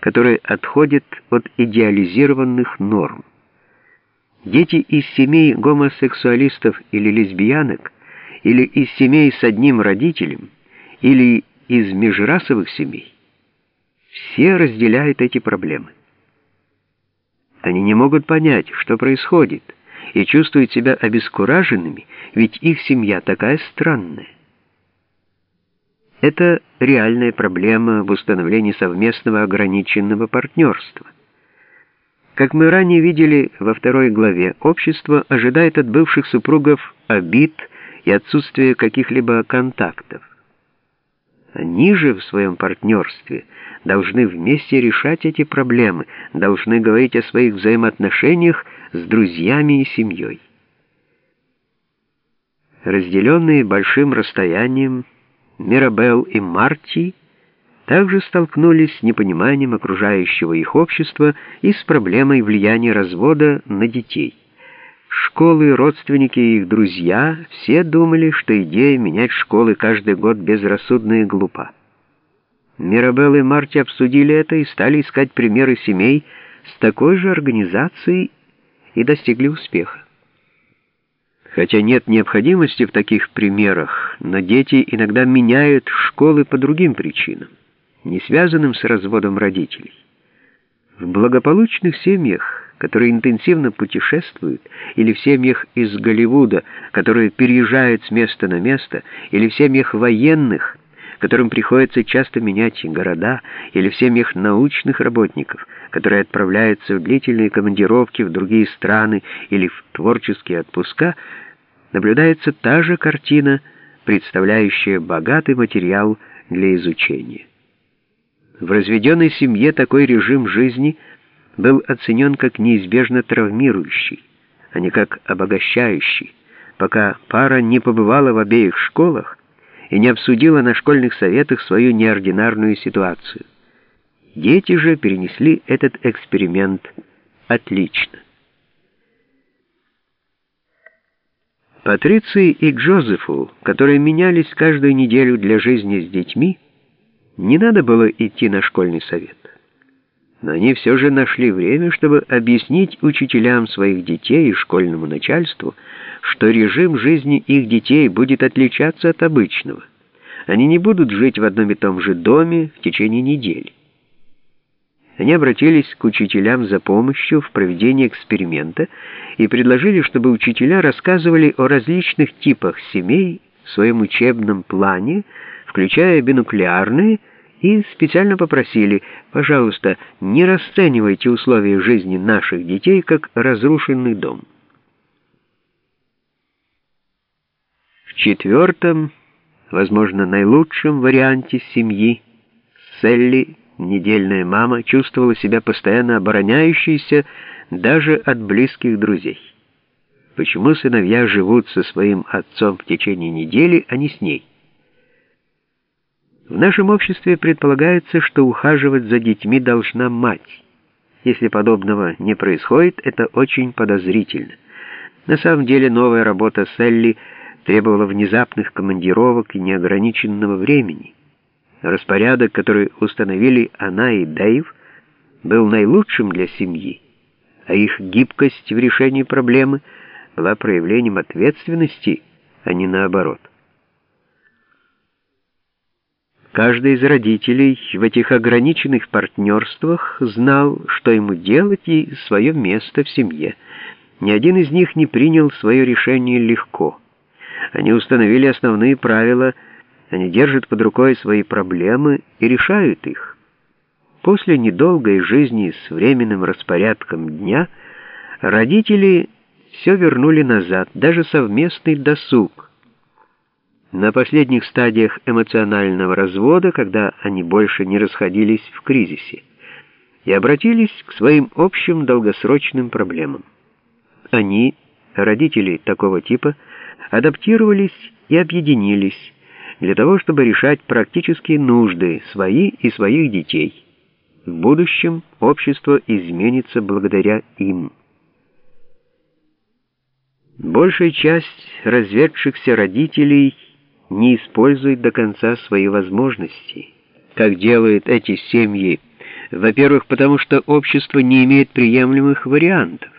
которые отходят от идеализированных норм. Дети из семей гомосексуалистов или лесбиянок, или из семей с одним родителем, или из межрасовых семей, все разделяют эти проблемы. Они не могут понять, что происходит, и чувствуют себя обескураженными, ведь их семья такая странная. Это реальная проблема в установлении совместного ограниченного партнерства. Как мы ранее видели во второй главе, общество ожидает от бывших супругов обид и отсутствия каких-либо контактов. Они же в своем партнерстве должны вместе решать эти проблемы, должны говорить о своих взаимоотношениях с друзьями и семьей. Разделенные большим расстоянием, Мирабел и Марти также столкнулись с непониманием окружающего их общества и с проблемой влияния развода на детей. Школы, родственники и их друзья все думали, что идея менять школы каждый год безрассудна и глупа. Мирабелл и Марти обсудили это и стали искать примеры семей с такой же организацией и достигли успеха. Хотя нет необходимости в таких примерах, но дети иногда меняют школы по другим причинам, не связанным с разводом родителей. В благополучных семьях которые интенсивно путешествуют, или в семьях из Голливуда, которые переезжают с места на место, или в семьях военных, которым приходится часто менять города, или в семьях научных работников, которые отправляются в длительные командировки в другие страны или в творческие отпуска, наблюдается та же картина, представляющая богатый материал для изучения. В разведенной семье такой режим жизни – был оценен как неизбежно травмирующий, а не как обогащающий, пока пара не побывала в обеих школах и не обсудила на школьных советах свою неординарную ситуацию. Дети же перенесли этот эксперимент отлично. Патриции и Джозефу, которые менялись каждую неделю для жизни с детьми, не надо было идти на школьный совет но они все же нашли время, чтобы объяснить учителям своих детей и школьному начальству, что режим жизни их детей будет отличаться от обычного. Они не будут жить в одном и том же доме в течение недели. Они обратились к учителям за помощью в проведении эксперимента и предложили, чтобы учителя рассказывали о различных типах семей в своем учебном плане, включая бинуклеарные, и специально попросили, пожалуйста, не расценивайте условия жизни наших детей как разрушенный дом. В четвертом, возможно, наилучшем варианте семьи Селли, недельная мама, чувствовала себя постоянно обороняющейся даже от близких друзей. Почему сыновья живут со своим отцом в течение недели, а не с ней? В нашем обществе предполагается, что ухаживать за детьми должна мать. Если подобного не происходит, это очень подозрительно. На самом деле новая работа Селли требовала внезапных командировок и неограниченного времени. Распорядок, который установили она и Дэйв, был наилучшим для семьи, а их гибкость в решении проблемы была проявлением ответственности, а не наоборот. Каждый из родителей в этих ограниченных партнерствах знал, что ему делать и свое место в семье. Ни один из них не принял свое решение легко. Они установили основные правила, они держат под рукой свои проблемы и решают их. После недолгой жизни с временным распорядком дня родители все вернули назад, даже совместный досуг – на последних стадиях эмоционального развода, когда они больше не расходились в кризисе, и обратились к своим общим долгосрочным проблемам. Они, родители такого типа, адаптировались и объединились для того, чтобы решать практические нужды свои и своих детей. В будущем общество изменится благодаря им. Большая часть разведшихся родителей – не использует до конца свои возможности, как делают эти семьи Во-первых, потому что общество не имеет приемлемых вариантов.